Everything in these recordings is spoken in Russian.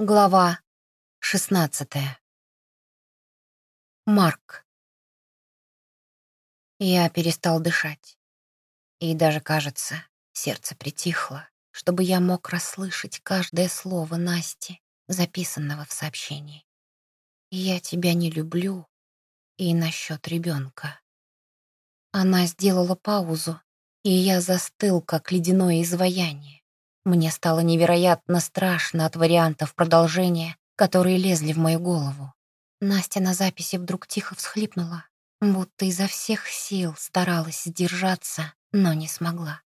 Глава 16 Марк. Я перестал дышать. И даже, кажется, сердце притихло, чтобы я мог расслышать каждое слово Насти, записанного в сообщении. «Я тебя не люблю» и насчет ребенка. Она сделала паузу, и я застыл, как ледяное изваяние. Мне стало невероятно страшно от вариантов продолжения, которые лезли в мою голову. Настя на записи вдруг тихо всхлипнула, будто изо всех сил старалась сдержаться, но не смогла.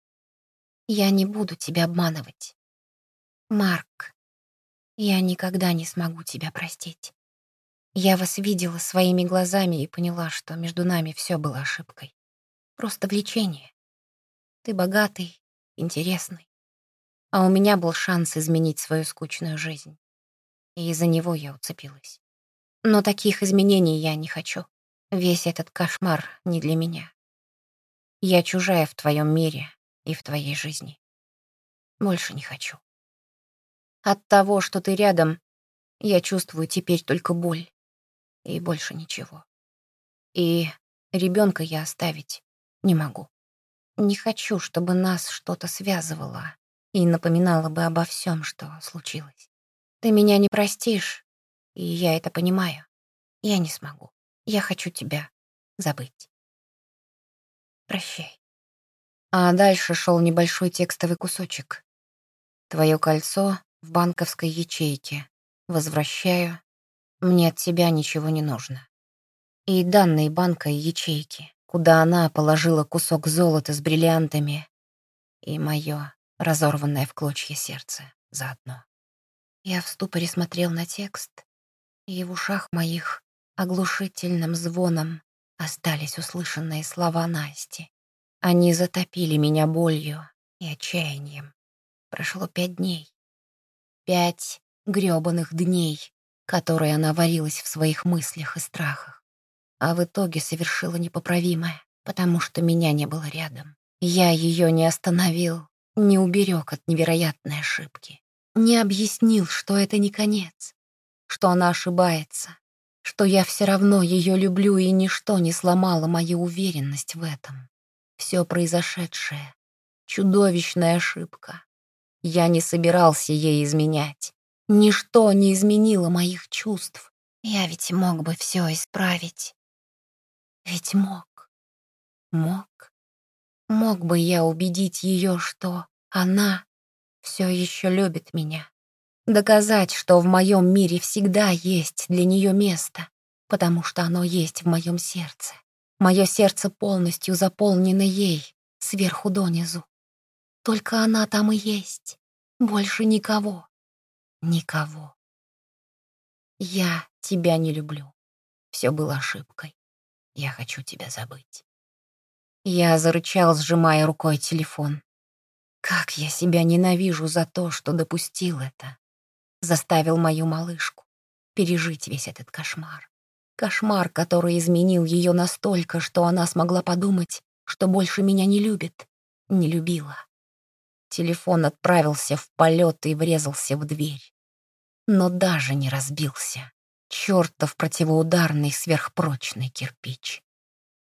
«Я не буду тебя обманывать. Марк, я никогда не смогу тебя простить. Я вас видела своими глазами и поняла, что между нами все было ошибкой. Просто влечение. Ты богатый, интересный а у меня был шанс изменить свою скучную жизнь. И из-за него я уцепилась. Но таких изменений я не хочу. Весь этот кошмар не для меня. Я чужая в твоем мире и в твоей жизни. Больше не хочу. От того, что ты рядом, я чувствую теперь только боль. И больше ничего. И ребенка я оставить не могу. Не хочу, чтобы нас что-то связывало, и напоминала бы обо всем, что случилось. Ты меня не простишь, и я это понимаю. Я не смогу. Я хочу тебя забыть. Прощай. А дальше шел небольшой текстовый кусочек. Твое кольцо в банковской ячейке. Возвращаю. Мне от тебя ничего не нужно. И данные банка и ячейки, куда она положила кусок золота с бриллиантами. И мое разорванное в клочья сердце заодно. Я в ступоре смотрел на текст, и в ушах моих оглушительным звоном остались услышанные слова Насти. Они затопили меня болью и отчаянием. Прошло пять дней. Пять грёбаных дней, которые она варилась в своих мыслях и страхах. А в итоге совершила непоправимое, потому что меня не было рядом. Я ее не остановил, не уберег от невероятной ошибки, не объяснил, что это не конец, что она ошибается, что я все равно ее люблю, и ничто не сломало мою уверенность в этом. Все произошедшее — чудовищная ошибка. Я не собирался ей изменять. Ничто не изменило моих чувств. Я ведь мог бы все исправить. Ведь мог. Мог. Мог бы я убедить ее, что она все еще любит меня. Доказать, что в моем мире всегда есть для нее место, потому что оно есть в моем сердце. Мое сердце полностью заполнено ей, сверху донизу. Только она там и есть. Больше никого. Никого. Я тебя не люблю. Все было ошибкой. Я хочу тебя забыть. Я зарычал, сжимая рукой телефон. Как я себя ненавижу за то, что допустил это. Заставил мою малышку пережить весь этот кошмар. Кошмар, который изменил ее настолько, что она смогла подумать, что больше меня не любит, не любила. Телефон отправился в полет и врезался в дверь. Но даже не разбился. Чертов противоударный сверхпрочный кирпич.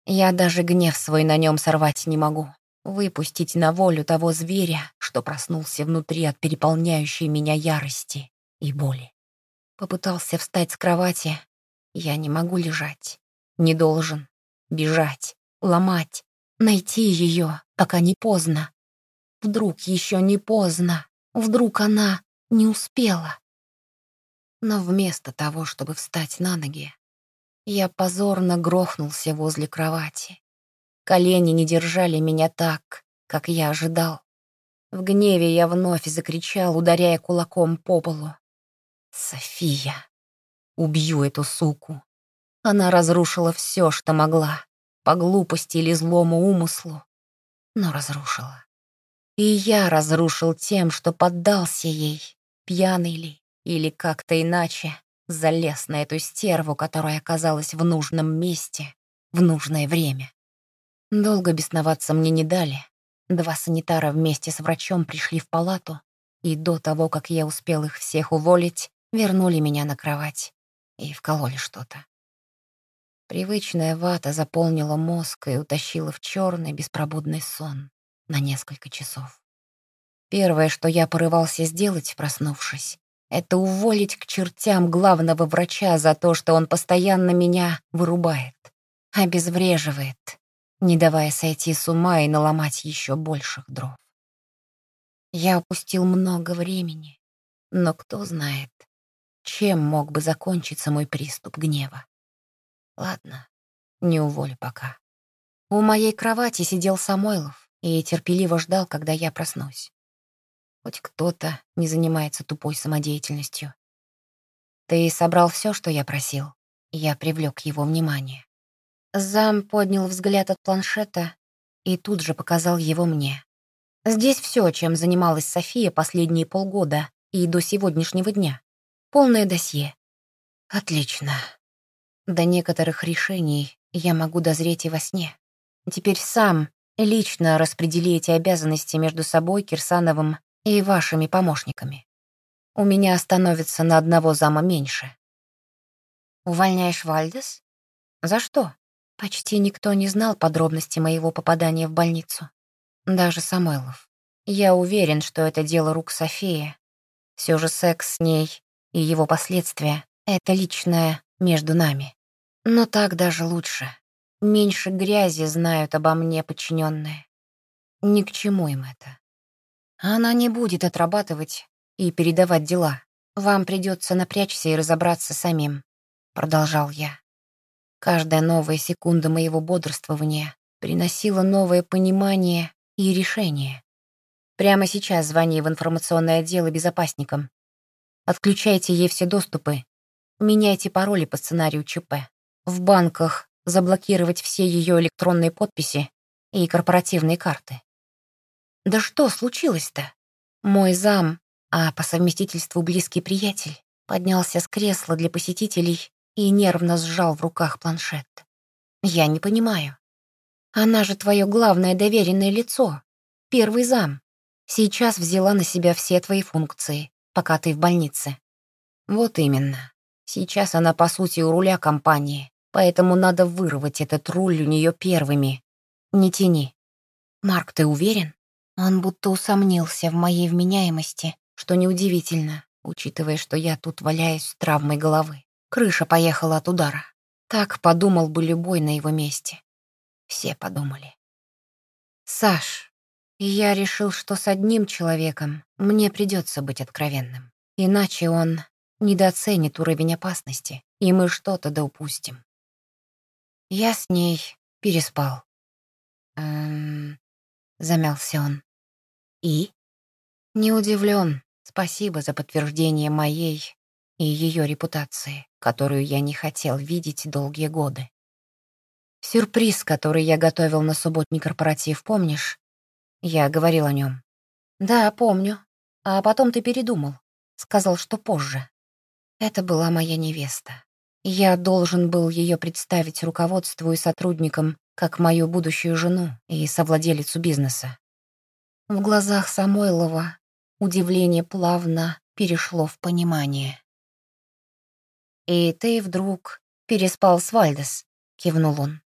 Я даже гнев свой на нем сорвать не могу. Выпустить на волю того зверя, что проснулся внутри от переполняющей меня ярости и боли. Попытался встать с кровати. Я не могу лежать. Не должен. Бежать. Ломать. Найти ее, пока не поздно. Вдруг еще не поздно. Вдруг она не успела. Но вместо того, чтобы встать на ноги, я позорно грохнулся возле кровати. Колени не держали меня так, как я ожидал. В гневе я вновь закричал, ударяя кулаком по полу. «София! Убью эту суку!» Она разрушила все, что могла, по глупости или злому умыслу, но разрушила. И я разрушил тем, что поддался ей, пьяный ли или как-то иначе, залез на эту стерву, которая оказалась в нужном месте в нужное время. Долго бесноваться мне не дали. Два санитара вместе с врачом пришли в палату, и до того, как я успел их всех уволить, вернули меня на кровать и вкололи что-то. Привычная вата заполнила мозг и утащила в черный беспробудный сон на несколько часов. Первое, что я порывался сделать, проснувшись, это уволить к чертям главного врача за то, что он постоянно меня вырубает, обезвреживает, не давая сойти с ума и наломать еще больших дров. Я упустил много времени, но кто знает, чем мог бы закончиться мой приступ гнева. Ладно, не уволю пока. У моей кровати сидел Самойлов и терпеливо ждал, когда я проснусь. Хоть кто-то не занимается тупой самодеятельностью. Ты собрал все, что я просил. Я привлек его внимание. Зам поднял взгляд от планшета и тут же показал его мне. Здесь все, чем занималась София последние полгода и до сегодняшнего дня. Полное досье. Отлично. До некоторых решений я могу дозреть и во сне. Теперь сам лично распредели эти обязанности между собой, Кирсановым и вашими помощниками. У меня становится на одного зама меньше. Увольняешь Вальдес? За что? Почти никто не знал подробности моего попадания в больницу. Даже Самойлов. Я уверен, что это дело рук Софии. Все же секс с ней и его последствия — это личное между нами. Но так даже лучше. Меньше грязи знают обо мне подчиненные. Ни к чему им это. Она не будет отрабатывать и передавать дела. Вам придется напрячься и разобраться самим, продолжал я. Каждая новая секунда моего бодрствования приносила новое понимание и решение. Прямо сейчас звони в информационное отдел безопасникам. Отключайте ей все доступы. Меняйте пароли по сценарию ЧП. В банках заблокировать все ее электронные подписи и корпоративные карты. Да что случилось-то? Мой зам, а по совместительству близкий приятель, поднялся с кресла для посетителей и нервно сжал в руках планшет. Я не понимаю. Она же твое главное доверенное лицо, первый зам. Сейчас взяла на себя все твои функции, пока ты в больнице. Вот именно. Сейчас она, по сути, у руля компании, поэтому надо вырвать этот руль у нее первыми. Не тяни. Марк, ты уверен? Он будто усомнился в моей вменяемости, что неудивительно, учитывая, что я тут валяюсь с травмой головы. Крыша поехала от удара. Так подумал бы любой на его месте. Все подумали. Саш, я решил, что с одним человеком мне придется быть откровенным. Иначе он недооценит уровень опасности, и мы что-то да упустим. Я с ней переспал. Эм, замялся он. И? Не удивлен. Спасибо за подтверждение моей и ее репутации, которую я не хотел видеть долгие годы. Сюрприз, который я готовил на субботний корпоратив, помнишь? Я говорил о нем. Да, помню. А потом ты передумал. Сказал, что позже. Это была моя невеста. Я должен был ее представить руководству и сотрудникам как мою будущую жену и совладелицу бизнеса. В глазах Самойлова удивление плавно перешло в понимание. «И ты вдруг переспал с Вальдес?» — кивнул он.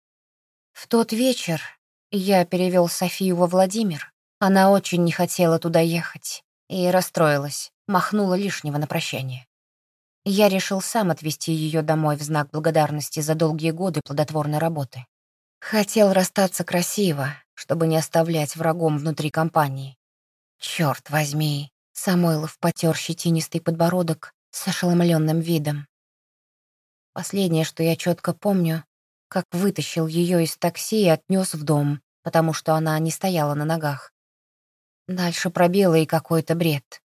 «В тот вечер я перевел Софию во Владимир. Она очень не хотела туда ехать и расстроилась, махнула лишнего на прощание. Я решил сам отвезти ее домой в знак благодарности за долгие годы плодотворной работы. Хотел расстаться красиво, чтобы не оставлять врагом внутри компании. Черт возьми, Самойлов потер щетинистый подбородок с ошеломленным видом. Последнее, что я четко помню, как вытащил ее из такси и отнес в дом, потому что она не стояла на ногах. Дальше пробело и какой-то бред.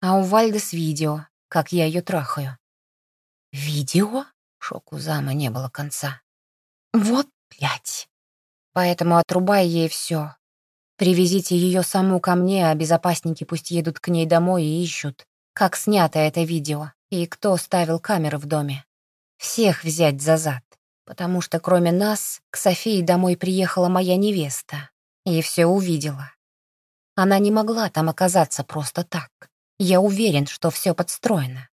А у Вальдес видео, как я ее трахаю. «Видео?» — шоку зама не было конца. «Вот блять. Поэтому отрубай ей все. Привезите ее саму ко мне, а безопасники пусть едут к ней домой и ищут, как снято это видео и кто ставил камеры в доме. Всех взять за зад, потому что кроме нас к Софии домой приехала моя невеста и все увидела. Она не могла там оказаться просто так. Я уверен, что все подстроено.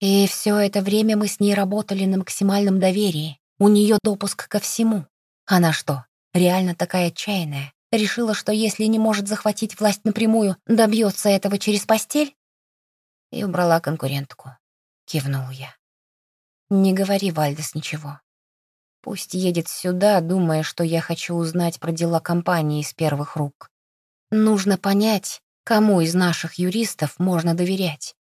И все это время мы с ней работали на максимальном доверии. У нее допуск ко всему. Она что, реально такая отчаянная? Решила, что если не может захватить власть напрямую, добьется этого через постель? И убрала конкурентку. Кивнул я. Не говори, Вальдес, ничего. Пусть едет сюда, думая, что я хочу узнать про дела компании из первых рук. Нужно понять, кому из наших юристов можно доверять.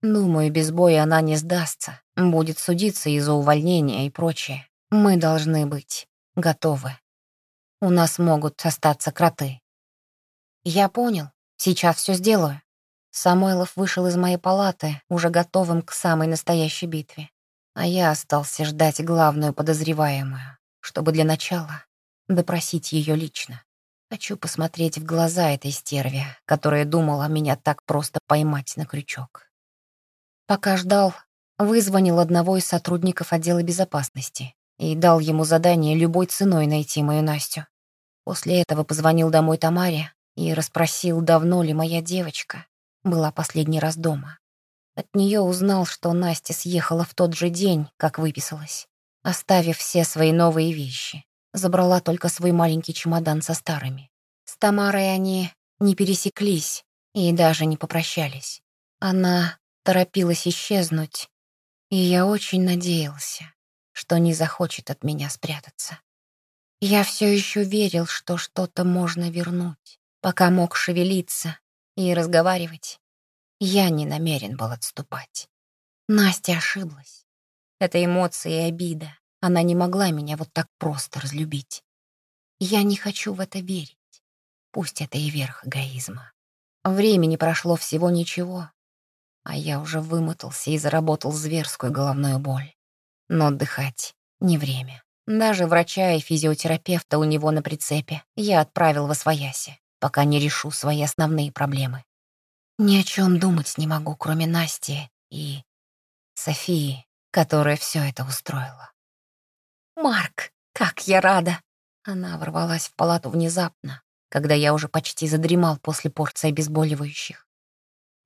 Думаю, без боя она не сдастся, будет судиться из-за увольнения и прочее. Мы должны быть готовы. У нас могут остаться кроты. Я понял, сейчас все сделаю. Самойлов вышел из моей палаты, уже готовым к самой настоящей битве. А я остался ждать главную подозреваемую, чтобы для начала допросить ее лично. Хочу посмотреть в глаза этой стерве, которая думала меня так просто поймать на крючок. Пока ждал, вызвонил одного из сотрудников отдела безопасности и дал ему задание любой ценой найти мою Настю. После этого позвонил домой Тамаре и расспросил, давно ли моя девочка была последний раз дома. От нее узнал, что Настя съехала в тот же день, как выписалась, оставив все свои новые вещи. Забрала только свой маленький чемодан со старыми. С Тамарой они не пересеклись и даже не попрощались. Она торопилась исчезнуть, и я очень надеялся, что не захочет от меня спрятаться. Я все еще верил, что что-то можно вернуть, пока мог шевелиться и разговаривать. Я не намерен был отступать. Настя ошиблась. Это эмоции и обида. Она не могла меня вот так просто разлюбить. Я не хочу в это верить. Пусть это и верх эгоизма. Времени прошло всего ничего, а я уже вымотался и заработал зверскую головную боль. Но отдыхать не время. Даже врача и физиотерапевта у него на прицепе я отправил во свояси, пока не решу свои основные проблемы. Ни о чем думать не могу, кроме Насти и Софии, которая все это устроила. «Марк, как я рада!» Она ворвалась в палату внезапно, когда я уже почти задремал после порции обезболивающих.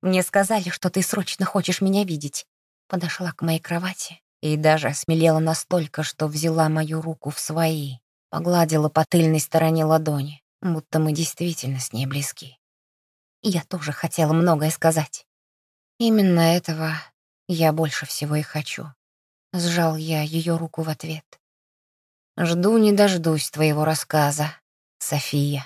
«Мне сказали, что ты срочно хочешь меня видеть». Подошла к моей кровати и даже осмелела настолько, что взяла мою руку в свои, погладила по тыльной стороне ладони, будто мы действительно с ней близки. Я тоже хотела многое сказать. Именно этого я больше всего и хочу. Сжал я ее руку в ответ. Жду не дождусь твоего рассказа, София.